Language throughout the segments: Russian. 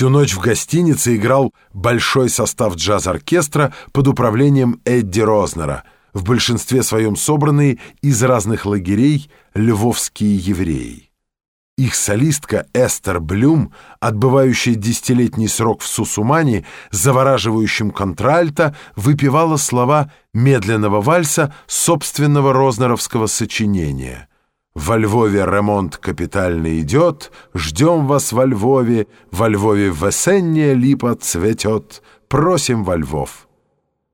Всю ночь в гостинице играл большой состав джаз-оркестра под управлением Эдди Рознера, в большинстве своем собранные из разных лагерей львовские евреи. Их солистка Эстер Блюм, отбывающая десятилетний срок в Сусумане, завораживающим контральто, выпевала слова медленного вальса собственного рознеровского сочинения. «Во Львове ремонт капитально идет, ждем вас во Львове, во Львове весенняя липа цветет, просим во Львов».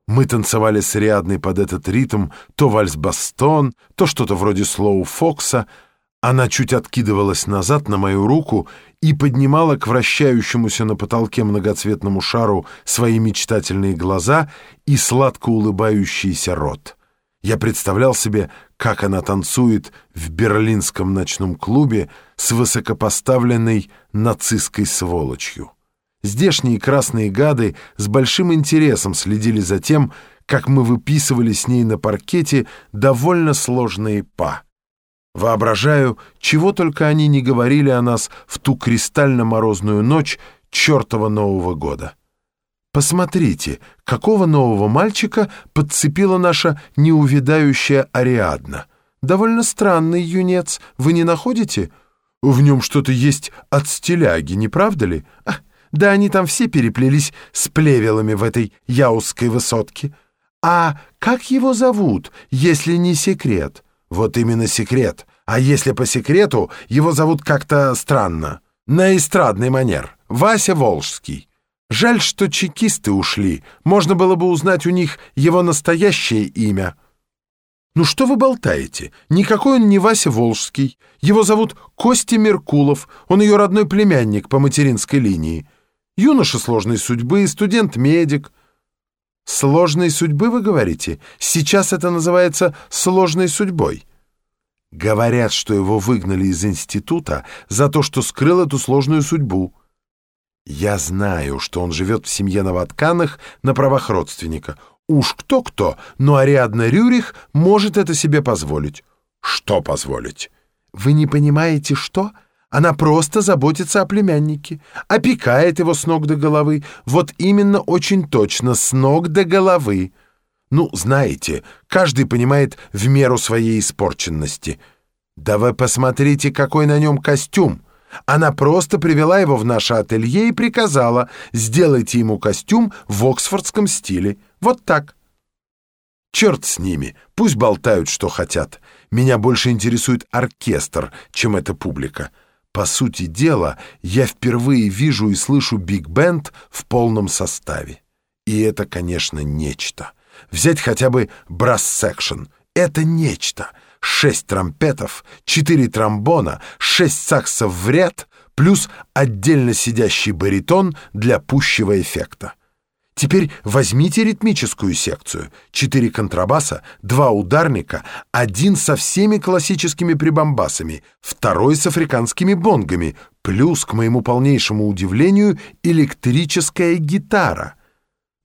Мы танцевали с Риадной под этот ритм то вальс-бастон, то что-то вроде слоу Фокса — она чуть откидывалась назад на мою руку и поднимала к вращающемуся на потолке многоцветному шару свои мечтательные глаза и сладко улыбающийся рот. Я представлял себе, как она танцует в берлинском ночном клубе с высокопоставленной нацистской сволочью. Здешние красные гады с большим интересом следили за тем, как мы выписывали с ней на паркете довольно сложные па. Воображаю, чего только они не говорили о нас в ту кристально-морозную ночь чертова Нового года. Посмотрите, какого нового мальчика подцепила наша неувядающая Ариадна. Довольно странный юнец, вы не находите? В нем что-то есть от стиляги, не правда ли? А, да они там все переплелись с плевелами в этой яузской высотке. А как его зовут, если не секрет? Вот именно секрет. А если по секрету, его зовут как-то странно. На эстрадный манер. Вася Волжский. Жаль, что чекисты ушли. Можно было бы узнать у них его настоящее имя. Ну что вы болтаете? Никакой он не Вася Волжский. Его зовут Костя Меркулов. Он ее родной племянник по материнской линии. Юноша сложной судьбы, студент-медик. Сложной судьбы, вы говорите? Сейчас это называется сложной судьбой. Говорят, что его выгнали из института за то, что скрыл эту сложную судьбу. Я знаю, что он живет в семье Новотканых на правах родственника. Уж кто-кто, но Ариадна Рюрих может это себе позволить. Что позволить? Вы не понимаете, что? Она просто заботится о племяннике, опекает его с ног до головы. Вот именно очень точно, с ног до головы. Ну, знаете, каждый понимает в меру своей испорченности. Да вы посмотрите, какой на нем костюм. Она просто привела его в наше ателье и приказала, сделайте ему костюм в оксфордском стиле. Вот так. Черт с ними, пусть болтают, что хотят. Меня больше интересует оркестр, чем эта публика. По сути дела, я впервые вижу и слышу биг-бенд в полном составе. И это, конечно, нечто. Взять хотя бы брасс-секшн. Это нечто. Шесть трампетов, четыре тромбона, шесть саксов в ряд, плюс отдельно сидящий баритон для пущего эффекта. Теперь возьмите ритмическую секцию. Четыре контрабаса, два ударника, один со всеми классическими прибамбасами, второй с африканскими бонгами, плюс, к моему полнейшему удивлению, электрическая гитара.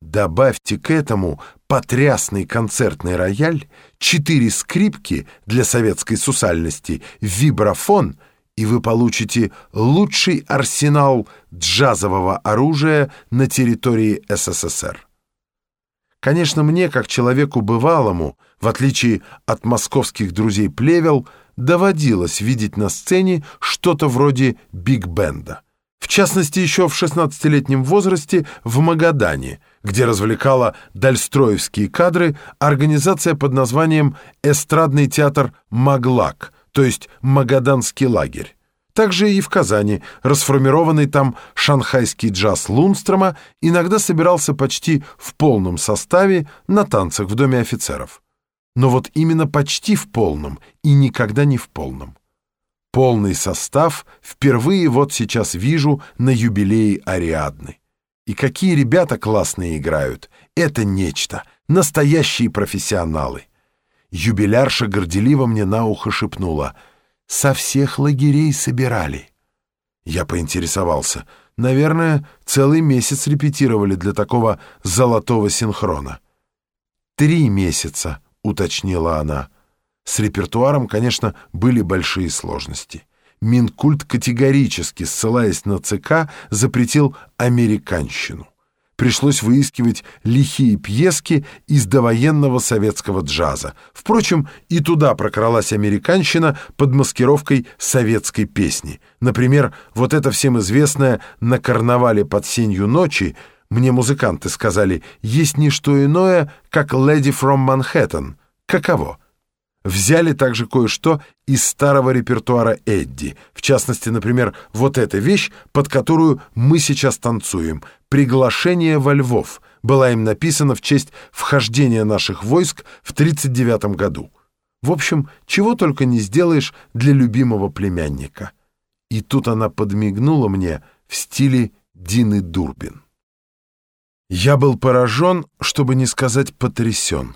Добавьте к этому потрясный концертный рояль, четыре скрипки для советской сусальности, вибрафон, и вы получите лучший арсенал джазового оружия на территории СССР. Конечно, мне, как человеку бывалому, в отличие от московских друзей Плевел, доводилось видеть на сцене что-то вроде биг-бенда. В частности, еще в 16-летнем возрасте в Магадане – где развлекала дальстроевские кадры организация под названием «Эстрадный театр Маглага», то есть «Магаданский лагерь». Также и в Казани расформированный там шанхайский джаз Лундстрема иногда собирался почти в полном составе на танцах в Доме офицеров. Но вот именно почти в полном и никогда не в полном. Полный состав впервые вот сейчас вижу на юбилее Ариадны. И какие ребята классные играют. Это нечто. Настоящие профессионалы. Юбилярша горделиво мне на ухо шепнула. Со всех лагерей собирали. Я поинтересовался. Наверное, целый месяц репетировали для такого золотого синхрона. «Три месяца», — уточнила она. С репертуаром, конечно, были большие сложности. Минкульт категорически, ссылаясь на ЦК, запретил американщину. Пришлось выискивать лихие пьески из довоенного советского джаза. Впрочем, и туда прокралась американщина под маскировкой советской песни. Например, вот это всем известное «На карнавале под сенью ночи» мне музыканты сказали, есть не что иное, как «Lady from Manhattan». Каково? Взяли также кое-что из старого репертуара Эдди. В частности, например, вот эта вещь, под которую мы сейчас танцуем. «Приглашение во Львов» была им написана в честь вхождения наших войск в 1939 году. В общем, чего только не сделаешь для любимого племянника. И тут она подмигнула мне в стиле Дины Дурбин. Я был поражен, чтобы не сказать потрясен.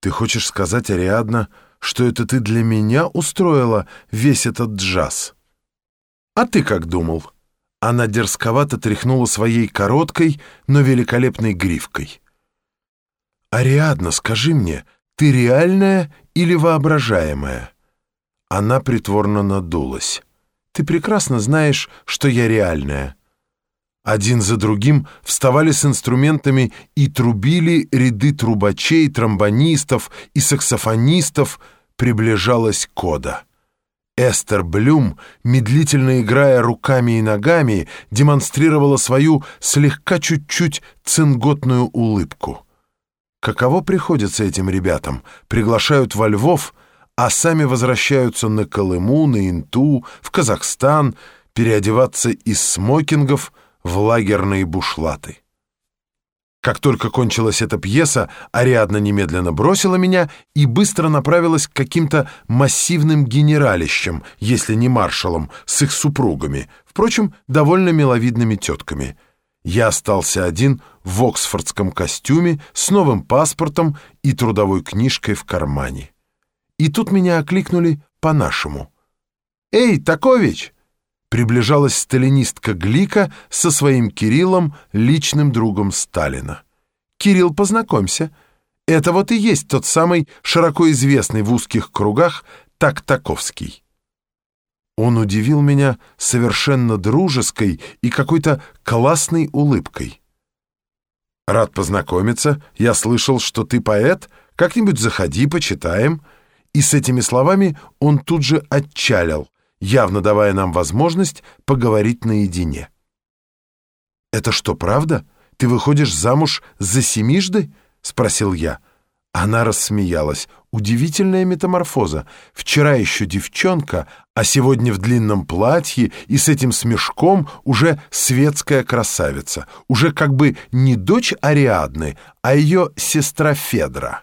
Ты хочешь сказать, Ариадна, что это ты для меня устроила весь этот джаз? А ты как думал? Она дерзковато тряхнула своей короткой, но великолепной гривкой. «Ариадна, скажи мне, ты реальная или воображаемая?» Она притворно надулась. «Ты прекрасно знаешь, что я реальная. Один за другим вставали с инструментами и трубили ряды трубачей, тромбонистов и саксофонистов, приближалась кода. Эстер Блюм, медлительно играя руками и ногами, демонстрировала свою слегка чуть-чуть цинготную улыбку. Каково приходится этим ребятам? Приглашают во Львов, а сами возвращаются на Колыму, на Инту, в Казахстан, переодеваться из смокингов — в лагерные бушлаты. Как только кончилась эта пьеса, Ариадна немедленно бросила меня и быстро направилась к каким-то массивным генералищам, если не маршалам, с их супругами, впрочем, довольно миловидными тетками. Я остался один в оксфордском костюме с новым паспортом и трудовой книжкой в кармане. И тут меня окликнули по-нашему. «Эй, Такович!» Приближалась сталинистка Глика со своим Кириллом, личным другом Сталина. «Кирилл, познакомься. Это вот и есть тот самый широко известный в узких кругах Тактаковский». Он удивил меня совершенно дружеской и какой-то классной улыбкой. «Рад познакомиться. Я слышал, что ты поэт. Как-нибудь заходи, почитаем». И с этими словами он тут же отчалил, явно давая нам возможность поговорить наедине. «Это что, правда? Ты выходишь замуж за семижды?» — спросил я. Она рассмеялась. Удивительная метаморфоза. Вчера еще девчонка, а сегодня в длинном платье и с этим смешком уже светская красавица. Уже как бы не дочь Ариадны, а ее сестра Федра.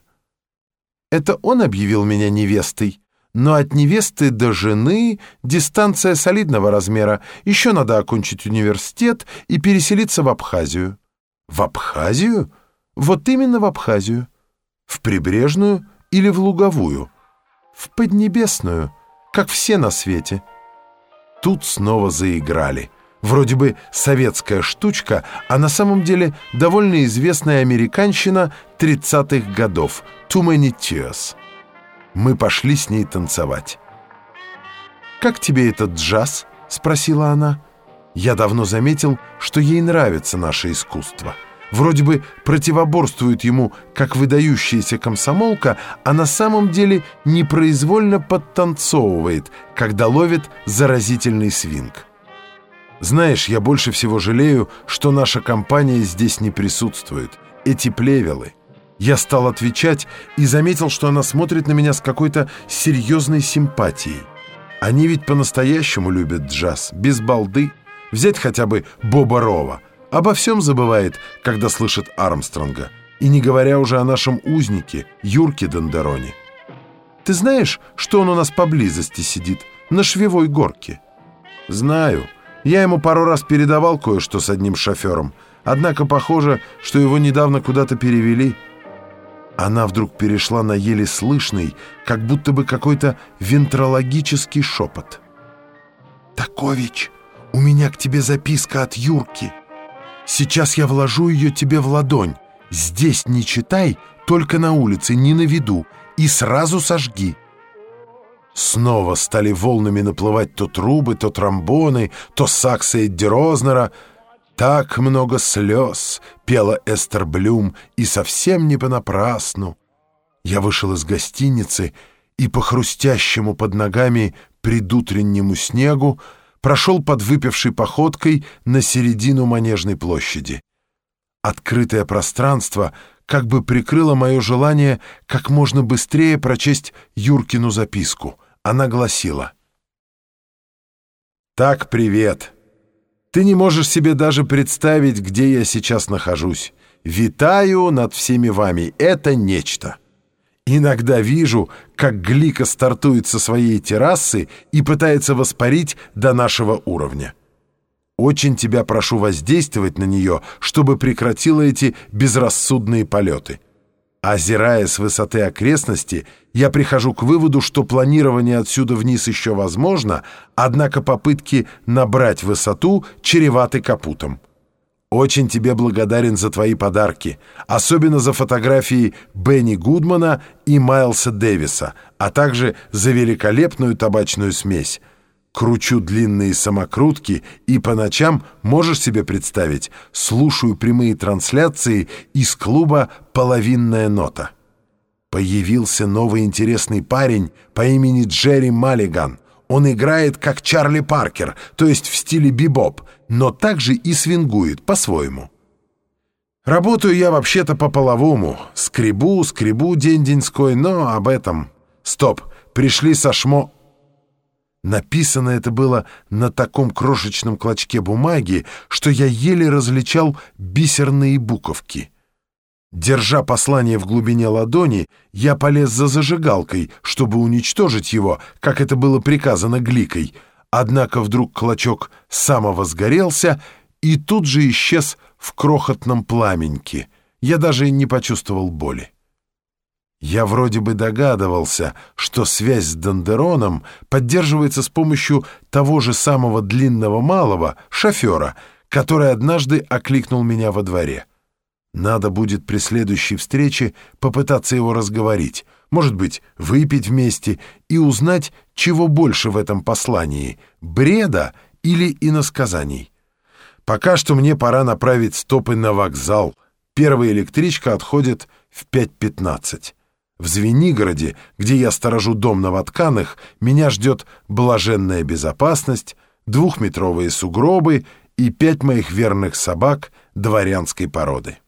Это он объявил меня невестой но от невесты до жены дистанция солидного размера. Еще надо окончить университет и переселиться в Абхазию. В Абхазию? Вот именно в Абхазию. В Прибрежную или в Луговую? В Поднебесную, как все на свете. Тут снова заиграли. Вроде бы советская штучка, а на самом деле довольно известная американщина 30-х годов «Too Many Tears». Мы пошли с ней танцевать. «Как тебе этот джаз?» — спросила она. Я давно заметил, что ей нравится наше искусство. Вроде бы противоборствует ему, как выдающаяся комсомолка, а на самом деле непроизвольно подтанцовывает, когда ловит заразительный свинг. Знаешь, я больше всего жалею, что наша компания здесь не присутствует. Эти плевелы — я стал отвечать и заметил, что она смотрит на меня с какой-то серьезной симпатией. Они ведь по-настоящему любят джаз, без балды. Взять хотя бы Боба Рова. Обо всем забывает, когда слышит Армстронга. И не говоря уже о нашем узнике, Юрке Дондероне. Ты знаешь, что он у нас поблизости сидит, на швевой горке? Знаю. Я ему пару раз передавал кое-что с одним шофером. Однако похоже, что его недавно куда-то перевели. Она вдруг перешла на еле слышный, как будто бы какой-то вентрологический шепот. «Такович, у меня к тебе записка от Юрки. Сейчас я вложу ее тебе в ладонь. Здесь не читай, только на улице, не на виду, и сразу сожги». Снова стали волнами наплывать то трубы, то тромбоны, то саксы Эдди Рознера. Так много слез пела Эстер Блюм, и совсем не понапрасну. Я вышел из гостиницы и по хрустящему под ногами предутреннему снегу прошел под выпившей походкой на середину Манежной площади. Открытое пространство как бы прикрыло мое желание как можно быстрее прочесть Юркину записку — она гласила «Так, привет. Ты не можешь себе даже представить, где я сейчас нахожусь. Витаю над всеми вами. Это нечто. Иногда вижу, как Глика стартует со своей террасы и пытается воспарить до нашего уровня. Очень тебя прошу воздействовать на нее, чтобы прекратила эти безрассудные полеты». Озирая с высоты окрестности, я прихожу к выводу, что планирование отсюда вниз еще возможно, однако попытки набрать высоту чреваты капутом. Очень тебе благодарен за твои подарки, особенно за фотографии Бенни Гудмана и Майлса Дэвиса, а также за великолепную табачную смесь — кручу длинные самокрутки и по ночам, можешь себе представить, слушаю прямые трансляции из клуба «Половинная нота». Появился новый интересный парень по имени Джерри Маллиган. Он играет как Чарли Паркер, то есть в стиле бибоп, но также и свингует по-своему. Работаю я вообще-то по-половому. Скребу, скребу день-деньской, но об этом... Стоп, пришли со шмо... Написано это было на таком крошечном клочке бумаги, что я еле различал бисерные буковки. Держа послание в глубине ладони, я полез за зажигалкой, чтобы уничтожить его, как это было приказано Гликой. Однако вдруг клочок самого сгорелся и тут же исчез в крохотном пламеньке. Я даже не почувствовал боли. Я вроде бы догадывался, что связь с Дондероном поддерживается с помощью того же самого длинного малого, шофера, который однажды окликнул меня во дворе. Надо будет при следующей встрече попытаться его разговорить, может быть, выпить вместе и узнать, чего больше в этом послании — бреда или иносказаний. Пока что мне пора направить стопы на вокзал. Первая электричка отходит в 5.15. В Звенигороде, где я сторожу дом на Ватканах, меня ждет блаженная безопасность, двухметровые сугробы и пять моих верных собак дворянской породы.